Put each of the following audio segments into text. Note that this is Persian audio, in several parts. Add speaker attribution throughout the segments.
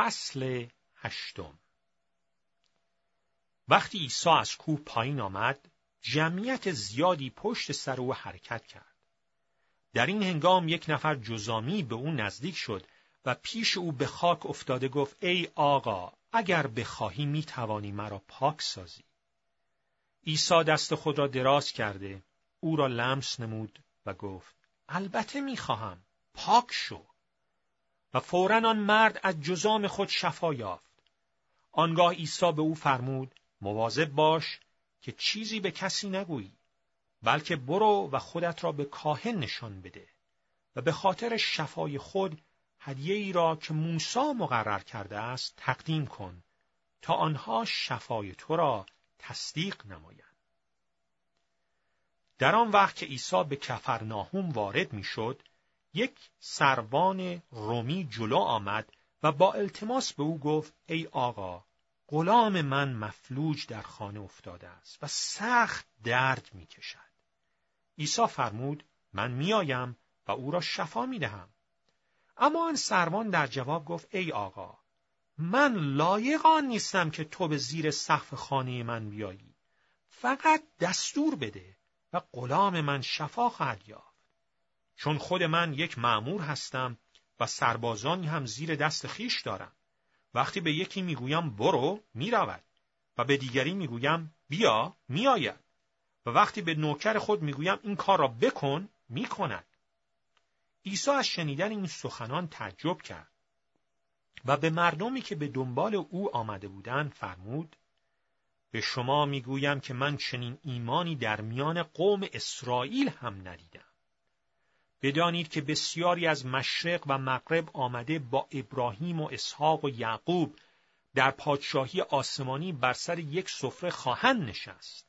Speaker 1: فصل هشتم. وقتی عیسی از کوه پایین آمد جمعیت زیادی پشت سر او حرکت کرد. در این هنگام یک نفر جزامی به او نزدیک شد و پیش او به خاک افتاده گفت ای آقا اگر بخواهی می توانی مرا پاک سازی. عیسی دست خود را دراز کرده او را لمس نمود و گفت البته می خواهم. پاک شو. و فورا آن مرد از جزام خود شفا یافت. آنگاه عیسی به او فرمود مواظب باش که چیزی به کسی نگویی بلکه برو و خودت را به کاهن نشان بده و به خاطر شفای خود هدیه ای را که موسی مقرر کرده است تقدیم کن تا آنها شفای تو را تصدیق نمایند. در آن وقت که عیسی به کفرناهوم وارد می‌شد، یک سربان رومی جلو آمد و با التماس به او گفت ای آقا غلام من مفلوج در خانه افتاده است و سخت درد می کشد. عیسی فرمود من میآیم و او را شفا می دهم. اما آن سربان در جواب گفت ای آقا من لایق آن نیستم که تو به زیر سقف خانه من بیایی. فقط دستور بده و غلام من شفا خواهد یافت. چون خود من یک معمور هستم و سربازانی هم زیر دست خیش دارم. وقتی به یکی می‌گویم برو می‌رود و به دیگری می‌گویم بیا میآید و وقتی به نوکر خود می‌گویم این کار را بکن می‌کند. عیسی از شنیدن این سخنان تعجب کرد و به مردمی که به دنبال او آمده بودند فرمود به شما می‌گویم که من چنین ایمانی در میان قوم اسرائیل هم ندیدم. بدانید که بسیاری از مشرق و مغرب آمده با ابراهیم و اسحاق و یعقوب در پادشاهی آسمانی بر سر یک سفره خواهند نشست.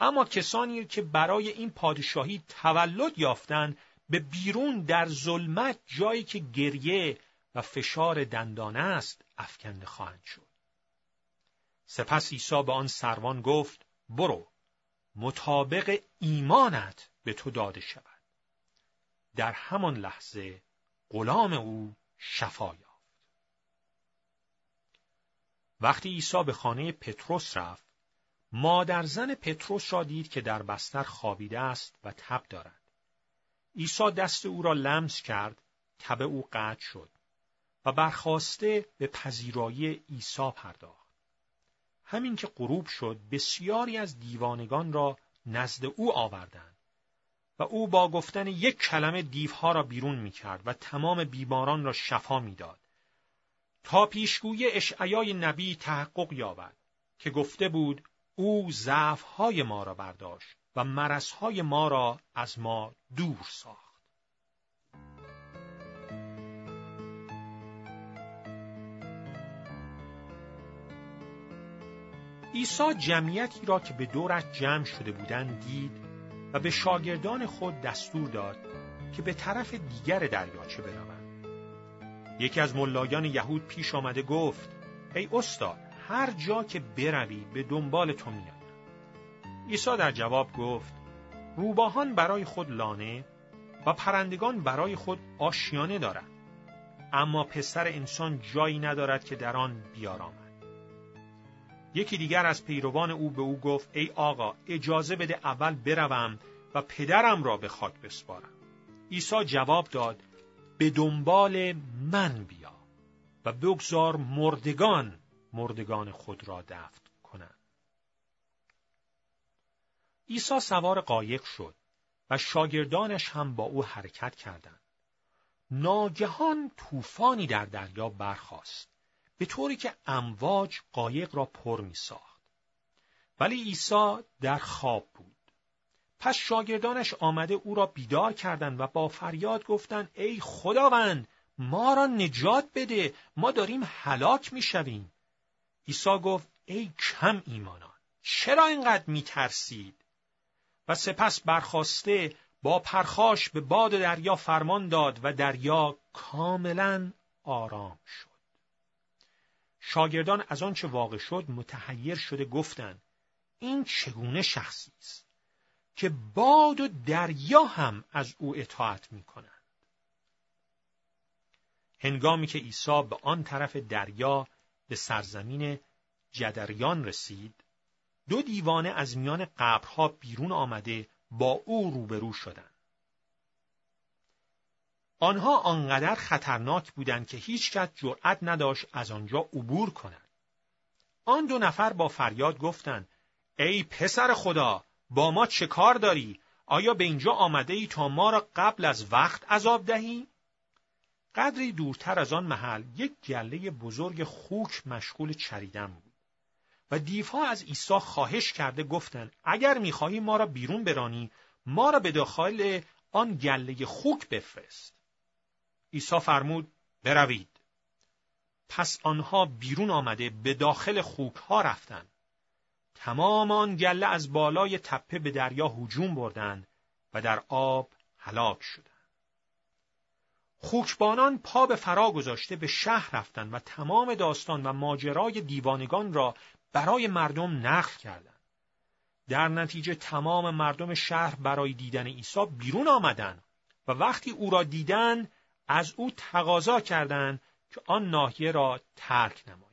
Speaker 1: اما کسانی که برای این پادشاهی تولد یافتند به بیرون در ظلمت جایی که گریه و فشار دندانه است افکنده خواهند شد. سپس عیسی به آن سروان گفت برو مطابق ایمانت به تو داده شود. در همان لحظه غلام او شفا یافت. وقتی عیسی به خانه پتروس رفت، مادر زن پتروس را دید که در بستر خوابیده است و تب دارد. عیسی دست او را لمس کرد، تب او قطع شد و برخواسته به پذیرایی عیسی پرداخت. همین که غروب شد، بسیاری از دیوانگان را نزد او آوردند و او با گفتن یک کلمه دیوها را بیرون می کرد و تمام بیماران را شفا می‌داد. تا پیشگوی اشعیای نبی تحقق یابد که گفته بود او ضعفهای ما را برداشت و مرزهای ما را از ما دور ساخت. عیسی جمعیتی را که به دورش جمع شده بودند دید و به شاگردان خود دستور داد که به طرف دیگر دریاچه بروند. یکی از ملایان یهود پیش آمده گفت ای استاد هر جا که بروی به دنبال تو میآیم. عیسی در جواب گفت روباهان برای خود لانه و پرندگان برای خود آشیانه دارند اما پسر انسان جایی ندارد که در آن بیارامد یکی دیگر از پیروان او به او گفت ای آقا اجازه بده اول بروم و پدرم را به خاک بسپارم. عیسی جواب داد به دنبال من بیا و بگذار مردگان مردگان خود را دفن کنند. عیسی سوار قایق شد و شاگردانش هم با او حرکت کردند. ناگهان طوفانی در دریا برخاست. به طوری که امواج قایق را پر می ساخت. ولی عیسی در خواب بود. پس شاگردانش آمده او را بیدار کردند و با فریاد گفتند ای خداوند ما را نجات بده ما داریم هلاک می شویم. عیسی گفت ای کم ایمانان چرا اینقدر می ترسید؟ و سپس برخواسته با پرخاش به باد دریا فرمان داد و دریا کاملا آرام شد. شاگردان از آنچه واقع شد متحیر شده گفتند این چگونه شخصی است که باد و دریا هم از او اطاعت می کنند. هنگامی که عیسی به آن طرف دریا به سرزمین جدریان رسید دو دیوانه از میان قبرها بیرون آمده با او روبرو شدند آنها آنقدر خطرناک بودند که هیچ کس جرأت نداشت از آنجا عبور کند آن دو نفر با فریاد گفتند ای پسر خدا با ما چه کار داری؟ آیا به اینجا آمده ای تا ما را قبل از وقت عذاب دهی؟ قدری دورتر از آن محل یک گله بزرگ خوک مشغول چریدن بود. و دیوها از عیسی خواهش کرده گفتند اگر می‌خواهی ما را بیرون برانی ما را به داخل آن گله خوک بفرست. عیسی فرمود بروید. پس آنها بیرون آمده به داخل خوک ها رفتند. تمام آن گله از بالای تپه به دریا هجوم بردند و در آب هلاک شدند. خوکبانان پا به فرا گذاشته به شهر رفتند و تمام داستان و ماجرای دیوانگان را برای مردم نقل کردند. در نتیجه تمام مردم شهر برای دیدن عیسی بیرون آمدند و وقتی او را دیدند از او تقاضا کردند که آن ناحیه را ترک نماید.